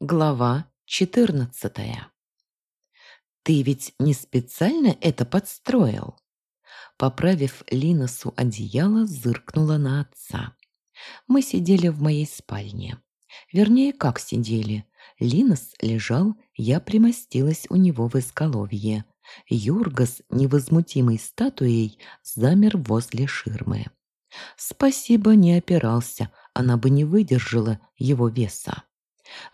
Глава 14 «Ты ведь не специально это подстроил?» Поправив Линосу одеяло, зыркнула на отца. Мы сидели в моей спальне. Вернее, как сидели. Линос лежал, я примостилась у него в изголовье. Юргас, невозмутимой статуей, замер возле ширмы. Спасибо, не опирался, она бы не выдержала его веса.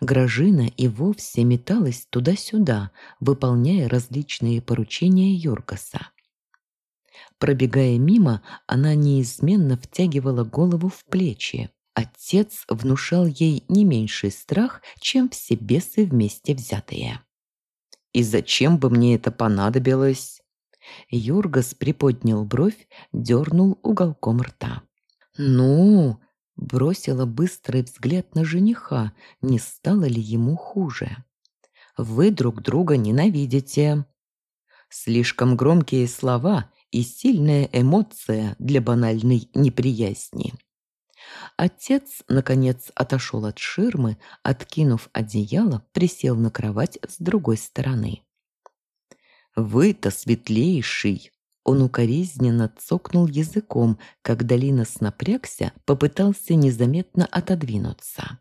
Гражина и вовсе металась туда-сюда, выполняя различные поручения Йоргаса. Пробегая мимо, она неизменно втягивала голову в плечи. Отец внушал ей не меньший страх, чем все бесы вместе взятые. «И зачем бы мне это понадобилось?» Юргас приподнял бровь, дернул уголком рта. «Ну, Бросила быстрый взгляд на жениха, не стало ли ему хуже. «Вы друг друга ненавидите». Слишком громкие слова и сильная эмоция для банальной неприязни. Отец, наконец, отошел от ширмы, откинув одеяло, присел на кровать с другой стороны. «Вы-то светлейший!» Он укоризненно цокнул языком, когда Линос напрягся, попытался незаметно отодвинуться.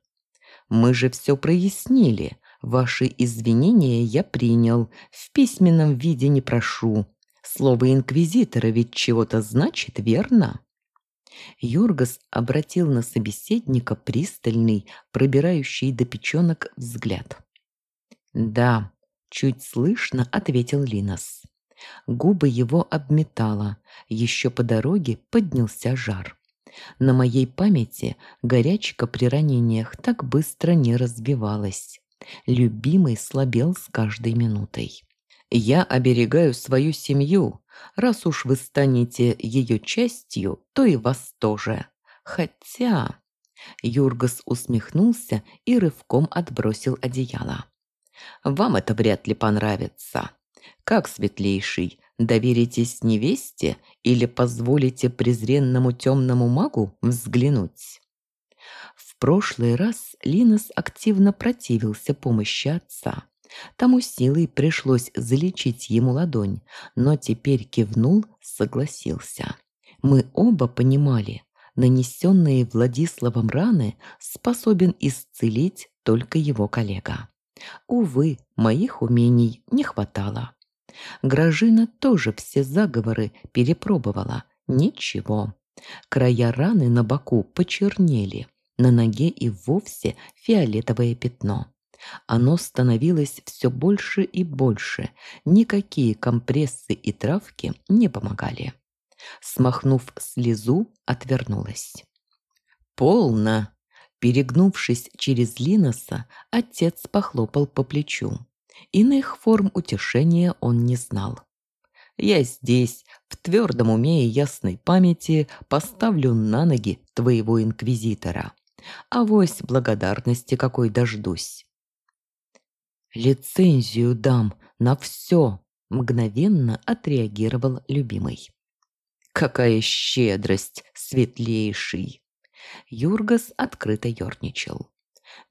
«Мы же все прояснили. Ваши извинения я принял. В письменном виде не прошу. Слово инквизитора ведь чего-то значит, верно?» Юргас обратил на собеседника пристальный, пробирающий до печенок взгляд. «Да», — чуть слышно ответил Линос. Губы его обметало. Еще по дороге поднялся жар. На моей памяти горячка при ранениях так быстро не разбивалась. Любимый слабел с каждой минутой. «Я оберегаю свою семью. Раз уж вы станете ее частью, то и вас тоже. Хотя...» Юргас усмехнулся и рывком отбросил одеяло. «Вам это вряд ли понравится. Как, светлейший, доверитесь невесте или позволите презренному темному магу взглянуть? В прошлый раз Линос активно противился помощи отца. Тому силой пришлось залечить ему ладонь, но теперь кивнул, согласился. Мы оба понимали, нанесенные Владиславом раны способен исцелить только его коллега. Увы, моих умений не хватало. Гражина тоже все заговоры перепробовала. Ничего. Края раны на боку почернели. На ноге и вовсе фиолетовое пятно. Оно становилось все больше и больше. Никакие компрессы и травки не помогали. Смахнув слезу, отвернулась. «Полно!» Перегнувшись через Линоса, отец похлопал по плечу. Иных форм утешения он не знал. «Я здесь, в твердом уме и ясной памяти, поставлю на ноги твоего инквизитора. Авось благодарности какой дождусь». «Лицензию дам на все», — мгновенно отреагировал любимый. «Какая щедрость, светлейший!» Юргас открыто ерничал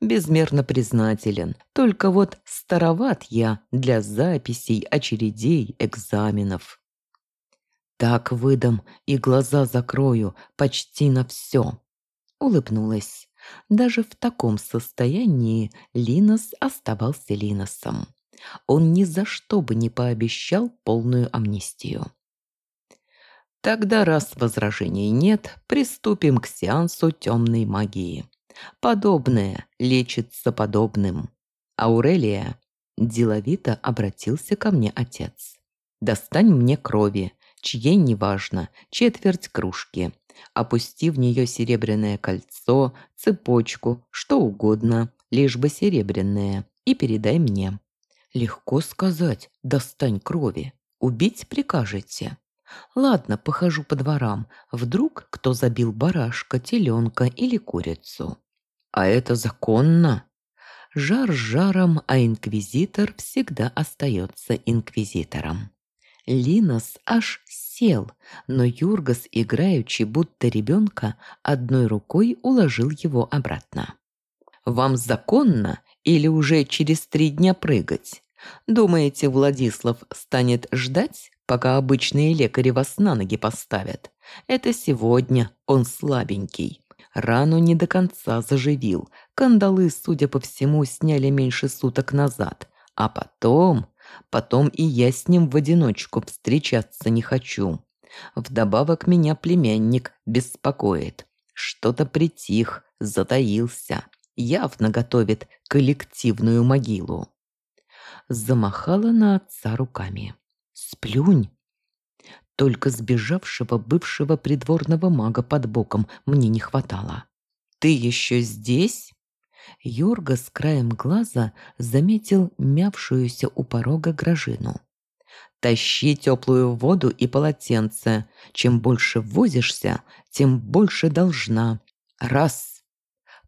безмерно признателен. Только вот староват я для записей, очередей, экзаменов. Так выдам и глаза закрою почти на все. Улыбнулась. Даже в таком состоянии Линос оставался Линосом. Он ни за что бы не пообещал полную амнистию. Тогда, раз возражений нет, приступим к сеансу темной магии. Подобное лечится подобным. Аурелия, деловито обратился ко мне отец. Достань мне крови, чьей неважно, четверть кружки. Опусти в нее серебряное кольцо, цепочку, что угодно, лишь бы серебряное, и передай мне. Легко сказать, достань крови. Убить прикажете? Ладно, похожу по дворам. Вдруг кто забил барашка, теленка или курицу. А это законно? Жар жаром, а инквизитор всегда остается инквизитором. Линос аж сел, но Юргас, играючи будто ребенка, одной рукой уложил его обратно. «Вам законно Или уже через три дня прыгать? Думаете, Владислав станет ждать, пока обычные лекари вас на ноги поставят? Это сегодня он слабенький. Рану не до конца заживил. Кандалы, судя по всему, сняли меньше суток назад. А потом... Потом и я с ним в одиночку встречаться не хочу. Вдобавок меня племянник беспокоит. Что-то притих, затаился. Явно готовит коллективную могилу. Замахала на отца руками. «Сплюнь!» Только сбежавшего бывшего придворного мага под боком мне не хватало. «Ты еще здесь?» Йорга с краем глаза заметил мявшуюся у порога грожину. «Тащи теплую воду и полотенце. Чем больше возишься, тем больше должна. Раз!»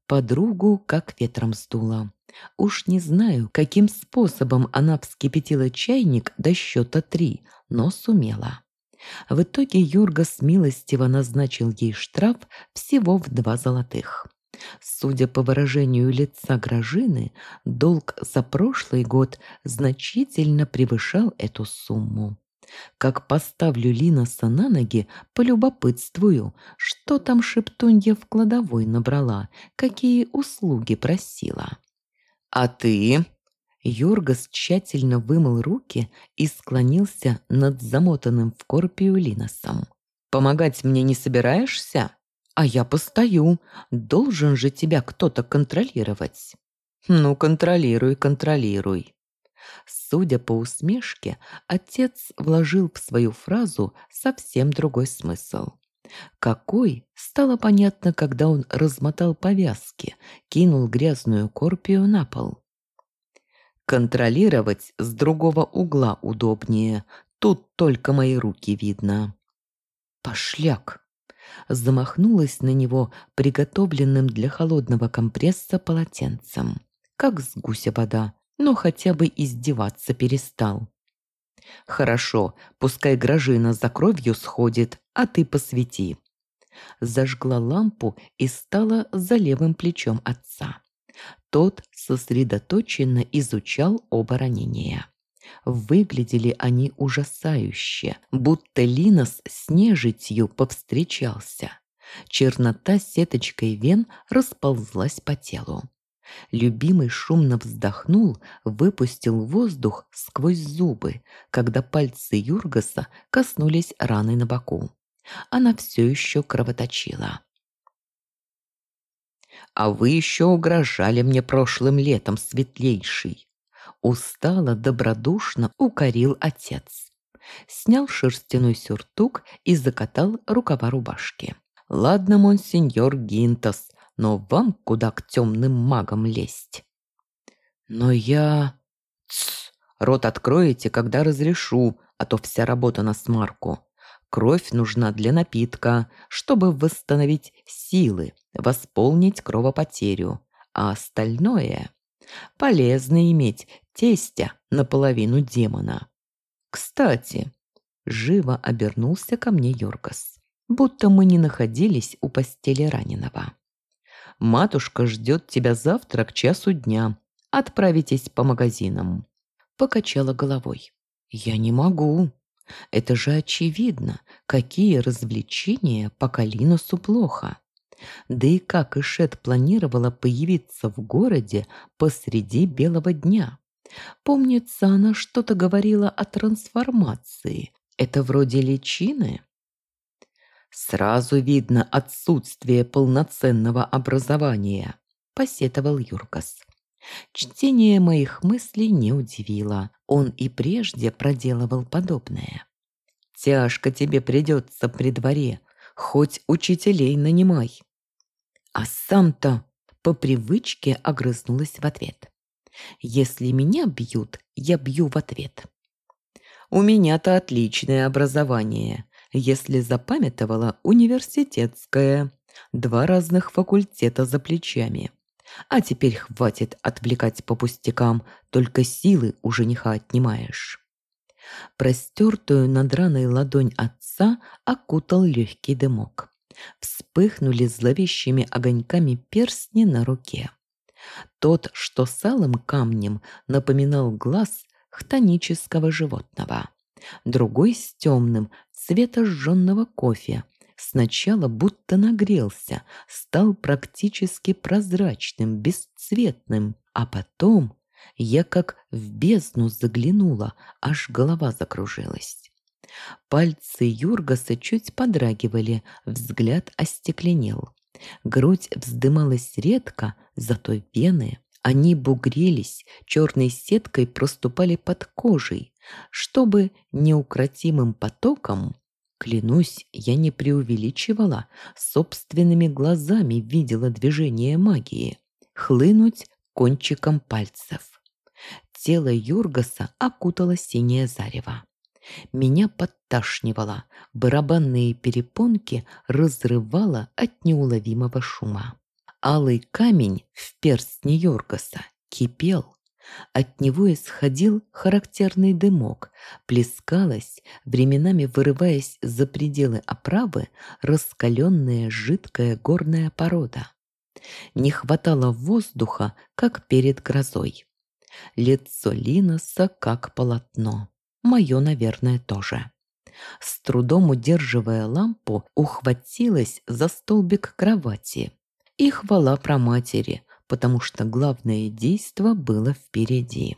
Подругу как ветром сдуло. Уж не знаю, каким способом она вскипятила чайник до счета три, но сумела. В итоге Юрга смилостиво назначил ей штраф всего в два золотых. Судя по выражению лица Грожины, долг за прошлый год значительно превышал эту сумму. Как поставлю Линоса на ноги, полюбопытствую, что там шептунья в кладовой набрала, какие услуги просила. «А ты?» Йоргас тщательно вымыл руки и склонился над замотанным в корпию Линосом. «Помогать мне не собираешься? А я постою. Должен же тебя кто-то контролировать». «Ну, контролируй, контролируй». Судя по усмешке, отец вложил в свою фразу совсем другой смысл. Какой, стало понятно, когда он размотал повязки, кинул грязную корпию на пол. Контролировать с другого угла удобнее. Тут только мои руки видно. Пошляк! Замахнулась на него приготовленным для холодного компресса полотенцем. Как с гуся вода, но хотя бы издеваться перестал. «Хорошо, пускай Грожина за кровью сходит, а ты посвети». Зажгла лампу и стала за левым плечом отца. Тот сосредоточенно изучал оба ранения. Выглядели они ужасающе, будто Линос с нежитью повстречался. Чернота сеточкой вен расползлась по телу. Любимый шумно вздохнул, выпустил воздух сквозь зубы, когда пальцы Юргаса коснулись раны на боку. Она все еще кровоточила. А вы еще угрожали мне прошлым летом, светлейший. Устало, добродушно укорил отец. Снял шерстяной сюртук и закатал рукава рубашки. Ладно, монсеньор Гинтос, но вам куда к темным магам лезть? Но я... Тсс, рот откроете, когда разрешу, а то вся работа на смарку. Кровь нужна для напитка, чтобы восстановить силы, восполнить кровопотерю, а остальное... Полезно иметь тестя наполовину демона. Кстати, живо обернулся ко мне Йоргас, будто мы не находились у постели раненого. Матушка ждет тебя завтра к часу дня. Отправитесь по магазинам. Покачала головой. Я не могу. Это же очевидно, какие развлечения по Калинусу плохо. Да и как Ишет планировала появиться в городе посреди белого дня? Помнится, она что-то говорила о трансформации. Это вроде личины? Сразу видно отсутствие полноценного образования, посетовал Юркас. Чтение моих мыслей не удивило. Он и прежде проделывал подобное. «Тяжко тебе придется при дворе, хоть учителей нанимай». А сам-то по привычке огрызнулась в ответ. «Если меня бьют, я бью в ответ». «У меня-то отличное образование, если запамятовала университетское. Два разных факультета за плечами. А теперь хватит отвлекать по пустякам, только силы у жениха отнимаешь. Простертую над раной ладонь отца окутал легкий дымок. Вспыхнули зловещими огоньками перстни на руке. Тот, что салым камнем, напоминал глаз хтонического животного. Другой с темным, цвета жженного кофе. Сначала будто нагрелся, стал практически прозрачным, бесцветным, а потом я как в бездну заглянула, аж голова закружилась. Пальцы Юргаса чуть подрагивали, взгляд остекленел. Грудь вздымалась редко, зато вены, они бугрились, черной сеткой проступали под кожей, чтобы неукротимым потоком, клянусь, я не преувеличивала, собственными глазами видела движение магии, хлынуть кончиком пальцев. Тело Юргаса окутало синее зарево. Меня подташнивало, барабанные перепонки разрывало от неуловимого шума. Алый камень в перстне Йоргаса кипел. От него исходил характерный дымок, плескалась, временами вырываясь за пределы оправы, раскаленная жидкая горная порода. Не хватало воздуха, как перед грозой. Лицо Линоса как полотно. Мое, наверное, тоже. С трудом удерживая лампу, ухватилась за столбик кровати. И хвала про матери, потому что главное действо было впереди.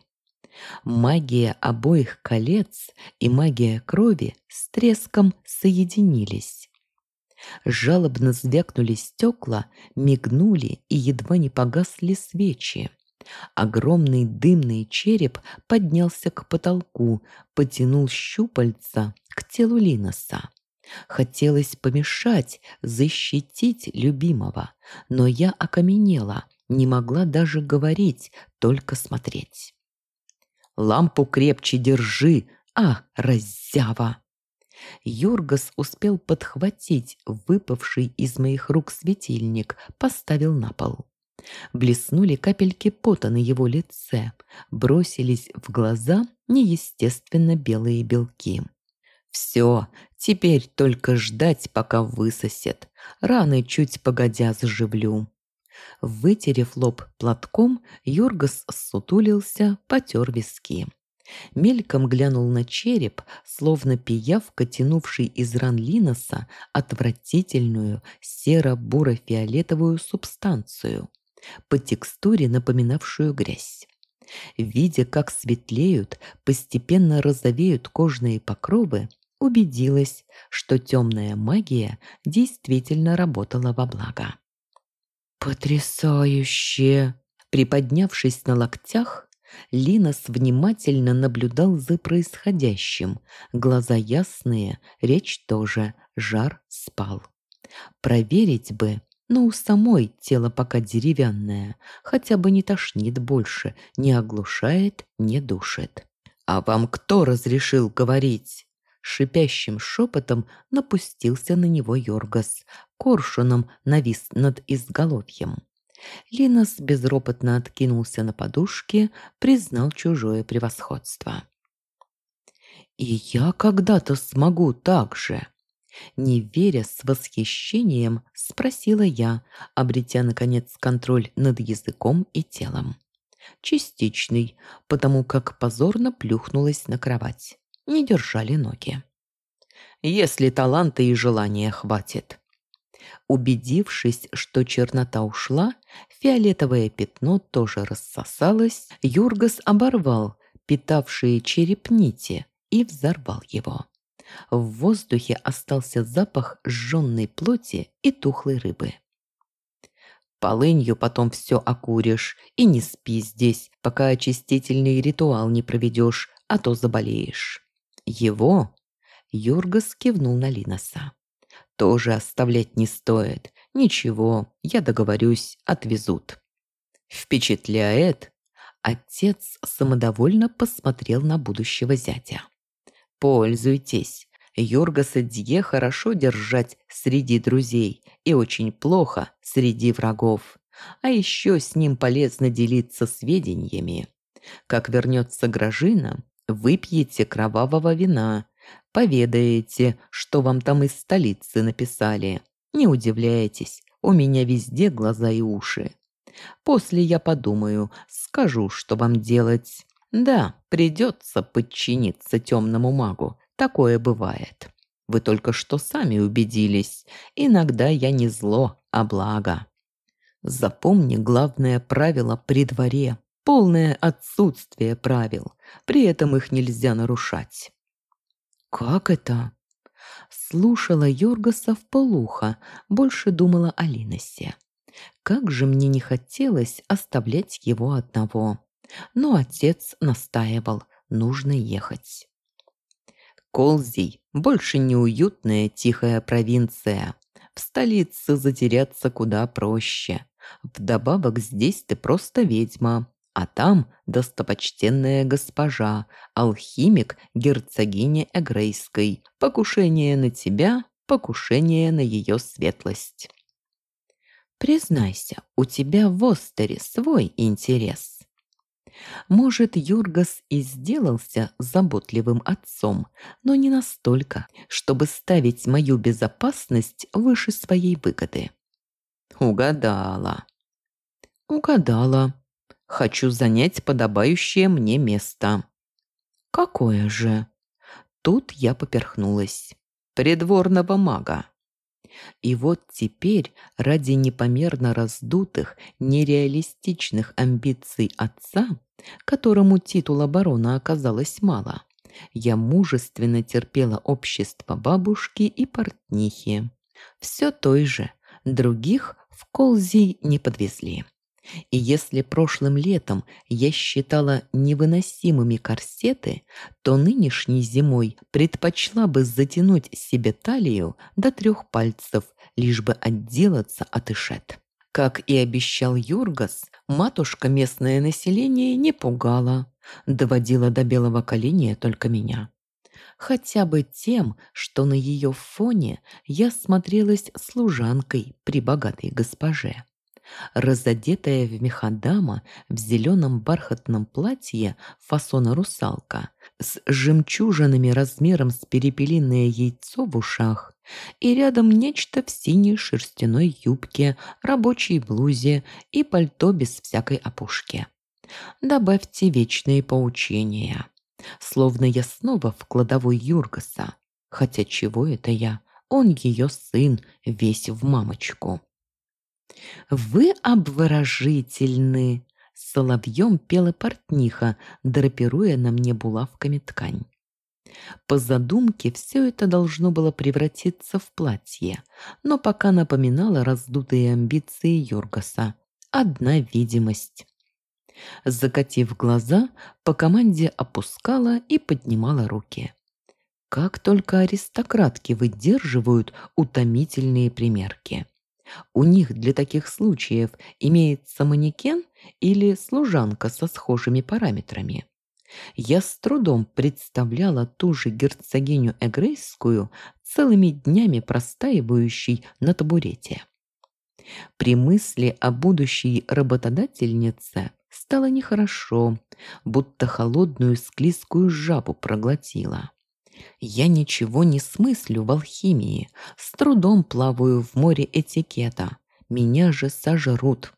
Магия обоих колец и магия крови с треском соединились. Жалобно звякнули стекла, мигнули и едва не погасли свечи. Огромный дымный череп поднялся к потолку, потянул щупальца к телу Линоса. Хотелось помешать, защитить любимого, но я окаменела, не могла даже говорить, только смотреть. «Лампу крепче держи, а, раззява!» Юргас успел подхватить выпавший из моих рук светильник, поставил на пол. Блеснули капельки пота на его лице, бросились в глаза неестественно белые белки. «Все, теперь только ждать, пока высосет. Раны чуть погодя заживлю». Вытерев лоб платком, Юргас сутулился, потер виски. Мельком глянул на череп, словно пиявка, тянувший из ран Линоса отвратительную серо-буро-фиолетовую субстанцию по текстуре напоминавшую грязь. Видя, как светлеют, постепенно розовеют кожные покровы, убедилась, что темная магия действительно работала во благо. «Потрясающе!» Приподнявшись на локтях, Линос внимательно наблюдал за происходящим. Глаза ясные, речь тоже, жар спал. Проверить бы, но у самой тело пока деревянное, хотя бы не тошнит больше, не оглушает, не душит. «А вам кто разрешил говорить?» Шипящим шепотом напустился на него Йоргас, коршуном навис над изголовьем. Линос безропотно откинулся на подушке, признал чужое превосходство. «И я когда-то смогу так же!» Не веря с восхищением, спросила я, обретя, наконец, контроль над языком и телом. Частичный, потому как позорно плюхнулась на кровать. Не держали ноги. Если таланта и желания хватит. Убедившись, что чернота ушла, фиолетовое пятно тоже рассосалось, Юргас оборвал питавшие череп нити и взорвал его. В воздухе остался запах сжженной плоти и тухлой рыбы. Полынью потом все окуришь и не спи здесь, пока очистительный ритуал не проведешь, а то заболеешь. Его, Юргас кивнул на Линоса, тоже оставлять не стоит. Ничего, я договорюсь, отвезут. Впечатляет? Отец самодовольно посмотрел на будущего зятя. Пользуйтесь. Йоргаса Дье хорошо держать среди друзей и очень плохо среди врагов. А еще с ним полезно делиться сведениями. Как вернется Гражина, выпьете кровавого вина, поведаете, что вам там из столицы написали. Не удивляйтесь, у меня везде глаза и уши. После я подумаю, скажу, что вам делать. Да, придется подчиниться темному магу, такое бывает. Вы только что сами убедились, иногда я не зло, а благо. Запомни главное правило при дворе – полное отсутствие правил, при этом их нельзя нарушать. «Как это?» Слушала Йоргаса в полухо, больше думала о Линосе. Как же мне не хотелось оставлять его одного. Но отец настаивал, нужно ехать. Колзий – больше неуютная тихая провинция. В столице затеряться куда проще. Вдобавок здесь ты просто ведьма, а там достопочтенная госпожа, алхимик герцогини Эгрейской. Покушение на тебя, покушение на ее светлость. Признайся, у тебя в Остере свой интерес. Может, Юргас и сделался заботливым отцом, но не настолько, чтобы ставить мою безопасность выше своей выгоды. Угадала. Угадала. Хочу занять подобающее мне место. Какое же? Тут я поперхнулась. Придворного мага. И вот теперь ради непомерно раздутых, нереалистичных амбиций отца, которому титула барона оказалось мало, я мужественно терпела общество бабушки и портнихи. Все той же, других в Колзий не подвезли. И если прошлым летом я считала невыносимыми корсеты, то нынешней зимой предпочла бы затянуть себе талию до трех пальцев, лишь бы отделаться от ишет. Как и обещал Юргас, матушка местное население не пугала, доводила до белого коленя только меня. Хотя бы тем, что на ее фоне я смотрелась служанкой при богатой госпоже разодетая в меходама в зеленом бархатном платье фасона русалка, с жемчужинами размером с перепелиное яйцо в ушах, и рядом нечто в синей шерстяной юбке, рабочей блузе и пальто без всякой опушки. Добавьте вечные поучения. Словно я снова в кладовой Юргаса. Хотя чего это я? Он ее сын, весь в мамочку. «Вы обворожительны!» Соловьем пела портниха, драпируя на мне булавками ткань. По задумке все это должно было превратиться в платье, но пока напоминало раздутые амбиции Йоргаса. Одна видимость. Закатив глаза, по команде опускала и поднимала руки. Как только аристократки выдерживают утомительные примерки. У них для таких случаев имеется манекен или служанка со схожими параметрами. Я с трудом представляла ту же герцогиню Эгрейскую целыми днями простаивающей на табурете. При мысли о будущей работодательнице стало нехорошо, будто холодную склизкую жабу проглотила. Я ничего не смыслю в алхимии, с трудом плаваю в море этикета. Меня же сожрут.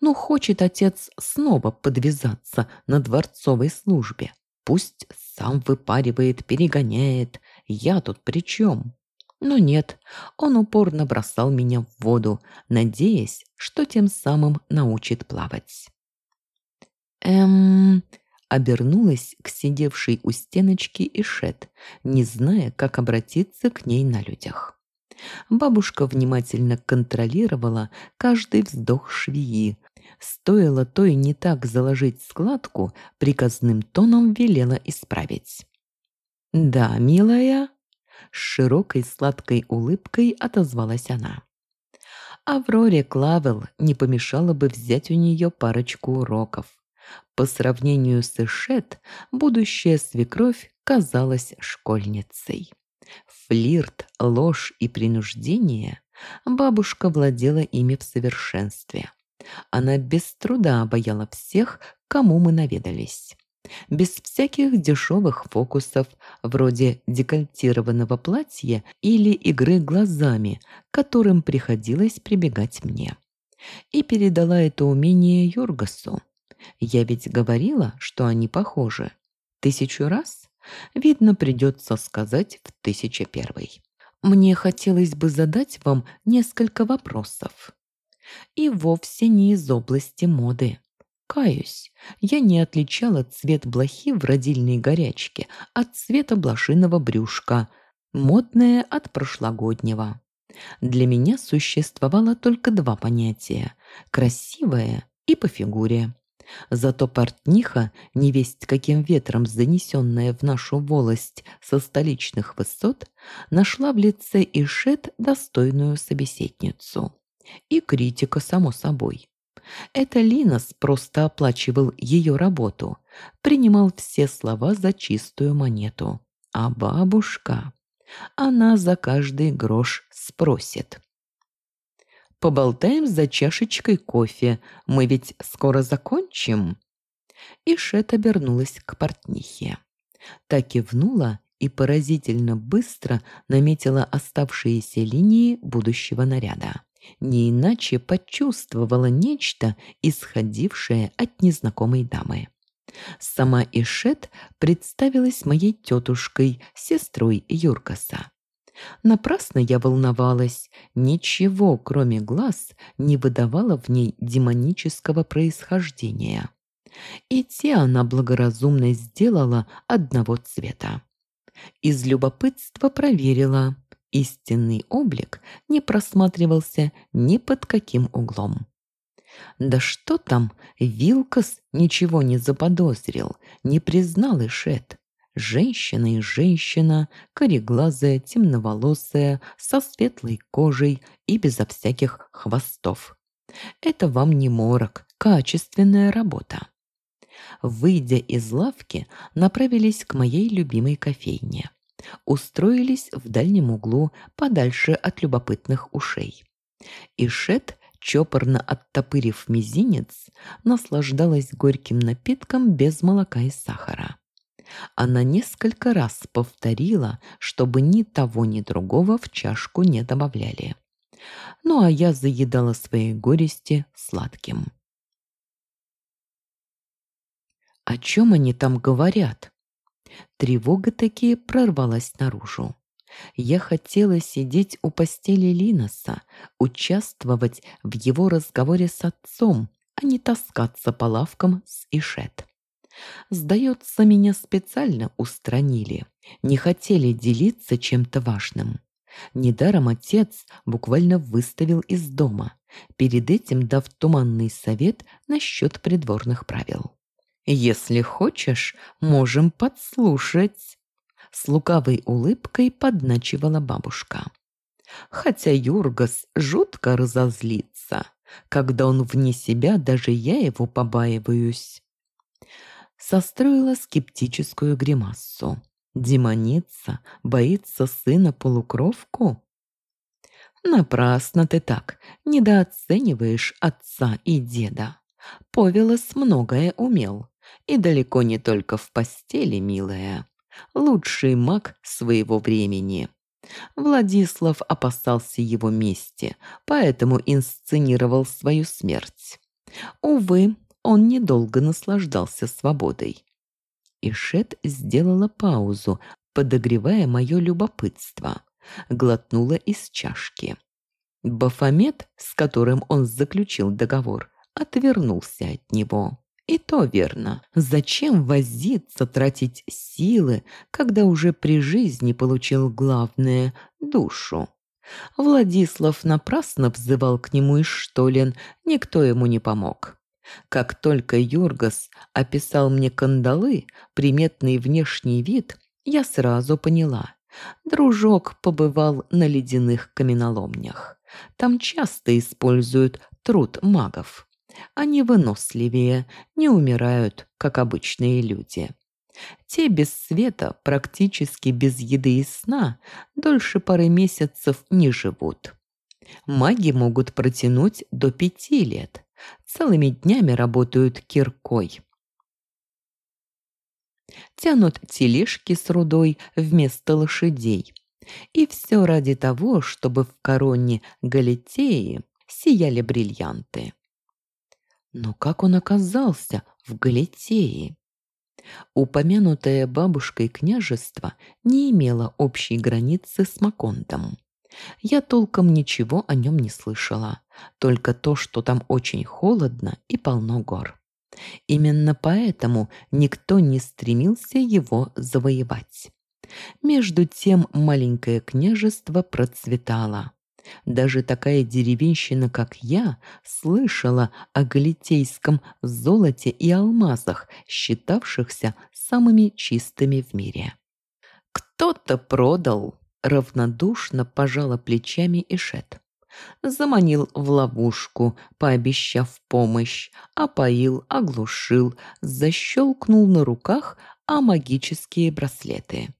Ну, хочет отец снова подвязаться на дворцовой службе. Пусть сам выпаривает, перегоняет. Я тут при чем? Но нет, он упорно бросал меня в воду, надеясь, что тем самым научит плавать. Эм, обернулась к сидевшей у стеночки Ишет, не зная, как обратиться к ней на людях. Бабушка внимательно контролировала каждый вздох швеи. Стоило той не так заложить складку, приказным тоном велела исправить. «Да, милая», — с широкой сладкой улыбкой отозвалась она. Авроре Клавел не помешало бы взять у нее парочку уроков. По сравнению с Эшет, будущая свекровь казалась школьницей. Флирт, ложь и принуждение бабушка владела ими в совершенстве. Она без труда обаяла всех, кому мы наведались. Без всяких дешевых фокусов, вроде декольтированного платья или игры глазами, которым приходилось прибегать мне. И передала это умение Юргасу. Я ведь говорила, что они похожи. Тысячу раз? Видно, придется сказать в тысяча первый. Мне хотелось бы задать вам несколько вопросов. И вовсе не из области моды. Каюсь, я не отличала цвет блохи в родильной горячке от цвета блошиного брюшка, модное от прошлогоднего. Для меня существовало только два понятия – красивое и по фигуре. Зато портниха, невесть каким ветром занесенная в нашу волость со столичных высот, нашла в лице Ишет достойную собеседницу. И критика, само собой. Это Линос просто оплачивал ее работу, принимал все слова за чистую монету. А бабушка, она за каждый грош спросит. Поболтаем за чашечкой кофе. Мы ведь скоро закончим». И Шет обернулась к портнихе. Та кивнула и поразительно быстро наметила оставшиеся линии будущего наряда. Не иначе почувствовала нечто, исходившее от незнакомой дамы. Сама Ишет представилась моей тетушкой, сестрой Юркаса. Напрасно я волновалась. Ничего, кроме глаз, не выдавало в ней демонического происхождения. И те она благоразумно сделала одного цвета. Из любопытства проверила. Истинный облик не просматривался ни под каким углом. Да что там, Вилкас ничего не заподозрил, не признал Ишет. Женщина и женщина, кореглазая, темноволосая, со светлой кожей и безо всяких хвостов. Это вам не морок, качественная работа. Выйдя из лавки, направились к моей любимой кофейне. Устроились в дальнем углу, подальше от любопытных ушей. Ишет, чопорно оттопырив мизинец, наслаждалась горьким напитком без молока и сахара. Она несколько раз повторила, чтобы ни того, ни другого в чашку не добавляли. Ну а я заедала свои горести сладким. О чем они там говорят? Тревога таки прорвалась наружу. Я хотела сидеть у постели Линоса, участвовать в его разговоре с отцом, а не таскаться по лавкам с Ишет. Сдается, меня специально устранили. Не хотели делиться чем-то важным. Недаром отец буквально выставил из дома, перед этим дав туманный совет насчет придворных правил. «Если хочешь, можем подслушать», — с лукавой улыбкой подначивала бабушка. Хотя Юргас жутко разозлится. Когда он вне себя, даже я его побаиваюсь состроила скептическую гримассу. Демоница боится сына полукровку? Напрасно ты так недооцениваешь отца и деда. Повелос многое умел, и далеко не только в постели, милая. Лучший маг своего времени. Владислав опасался его мести, поэтому инсценировал свою смерть. Увы, он недолго наслаждался свободой. Ишет сделала паузу, подогревая мое любопытство. Глотнула из чашки. Бафомет, с которым он заключил договор, отвернулся от него. И то верно. Зачем возиться, тратить силы, когда уже при жизни получил главное – душу? Владислав напрасно взывал к нему из Штолен, никто ему не помог. Как только Юргас описал мне кандалы, приметный внешний вид, я сразу поняла. Дружок побывал на ледяных каменоломнях. Там часто используют труд магов. Они выносливее, не умирают, как обычные люди. Те без света, практически без еды и сна, дольше пары месяцев не живут. Маги могут протянуть до пяти лет, Целыми днями работают киркой. Тянут тележки с рудой вместо лошадей. И все ради того, чтобы в короне Галитеи сияли бриллианты. Но как он оказался в Галитее? Упомянутое бабушкой княжество не имело общей границы с Маконтом. Я толком ничего о нем не слышала, только то, что там очень холодно и полно гор. Именно поэтому никто не стремился его завоевать. Между тем маленькое княжество процветало. Даже такая деревенщина, как я, слышала о галитейском золоте и алмазах, считавшихся самыми чистыми в мире. Кто-то продал, равнодушно пожала плечами Ишет. Заманил в ловушку, пообещав помощь, опоил, оглушил, защелкнул на руках, а магические браслеты.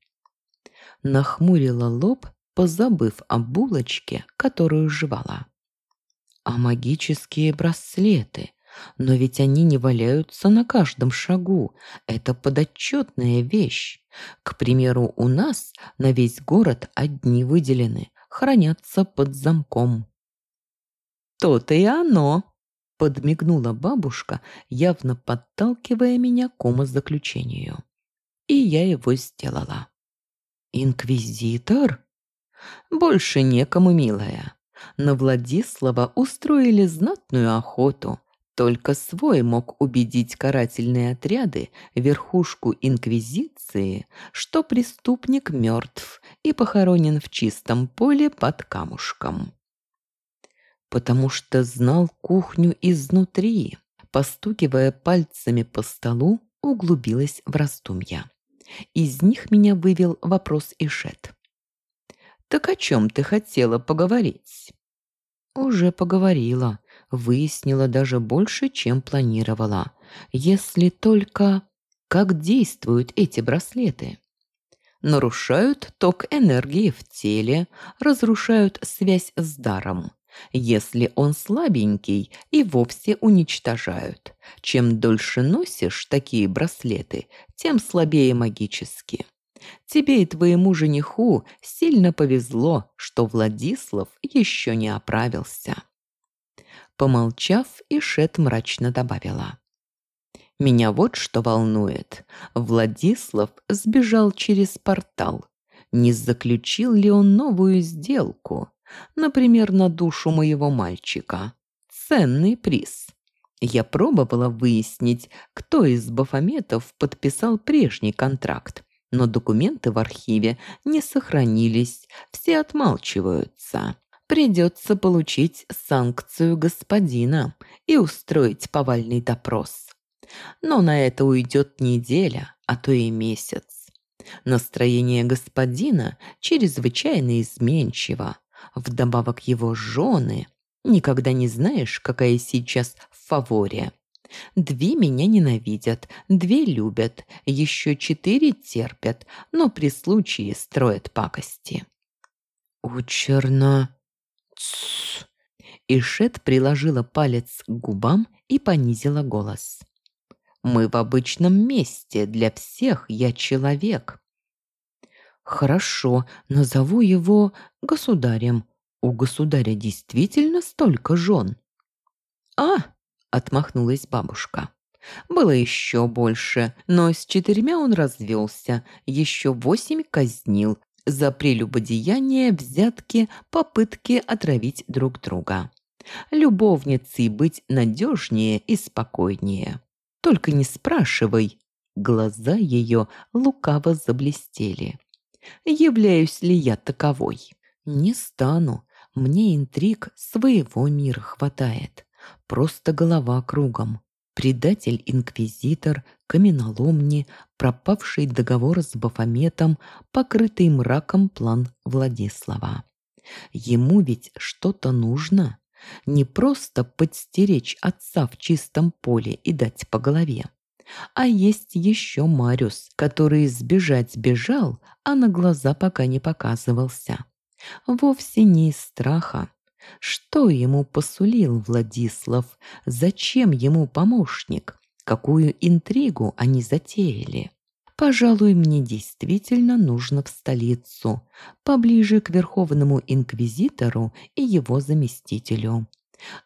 Нахмурила лоб, позабыв о булочке, которую жевала. А магические браслеты? Но ведь они не валяются на каждом шагу. Это подотчетная вещь. К примеру, у нас на весь город одни выделены, хранятся под замком. «То-то и оно!» – подмигнула бабушка, явно подталкивая меня к умозаключению. И я его сделала. «Инквизитор?» «Больше некому, милая. На Владислава устроили знатную охоту. Только свой мог убедить карательные отряды, верхушку инквизиции, что преступник мертв и похоронен в чистом поле под камушком. Потому что знал кухню изнутри, постукивая пальцами по столу, углубилась в раздумья. Из них меня вывел вопрос Ишет. «Так о чем ты хотела поговорить?» «Уже поговорила», выяснила даже больше, чем планировала. Если только... Как действуют эти браслеты? Нарушают ток энергии в теле, разрушают связь с даром. Если он слабенький, и вовсе уничтожают. Чем дольше носишь такие браслеты, тем слабее магически. Тебе и твоему жениху сильно повезло, что Владислав еще не оправился. Помолчав, Ишет мрачно добавила. «Меня вот что волнует. Владислав сбежал через портал. Не заключил ли он новую сделку? Например, на душу моего мальчика. Ценный приз. Я пробовала выяснить, кто из бафометов подписал прежний контракт, но документы в архиве не сохранились, все отмалчиваются. Придется получить санкцию господина и устроить повальный допрос. Но на это уйдет неделя, а то и месяц. Настроение господина чрезвычайно изменчиво. Вдобавок его жены. Никогда не знаешь, какая сейчас в фаворе. Две меня ненавидят, две любят, еще четыре терпят, но при случае строят пакости. «У черно...» Тссс. Ишет приложила палец к губам и понизила голос. «Мы в обычном месте, для всех я человек». «Хорошо, назову его государем. У государя действительно столько жен». «А!» – отмахнулась бабушка. Было еще больше, но с четырьмя он развелся, еще восемь казнил, за прелюбодеяние, взятки, попытки отравить друг друга. Любовницей быть надежнее и спокойнее. Только не спрашивай. Глаза ее лукаво заблестели. Являюсь ли я таковой? Не стану. Мне интриг своего мира хватает. Просто голова кругом предатель-инквизитор, каменоломни, пропавший договор с Бафометом, покрытый мраком план Владислава. Ему ведь что-то нужно. Не просто подстеречь отца в чистом поле и дать по голове. А есть еще Мариус, который сбежать бежал, а на глаза пока не показывался. Вовсе не из страха, что ему посулил Владислав? Зачем ему помощник? Какую интригу они затеяли? Пожалуй, мне действительно нужно в столицу, поближе к Верховному Инквизитору и его заместителю.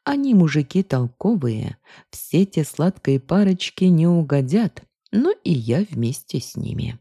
Они мужики толковые, все те сладкие парочки не угодят, но и я вместе с ними.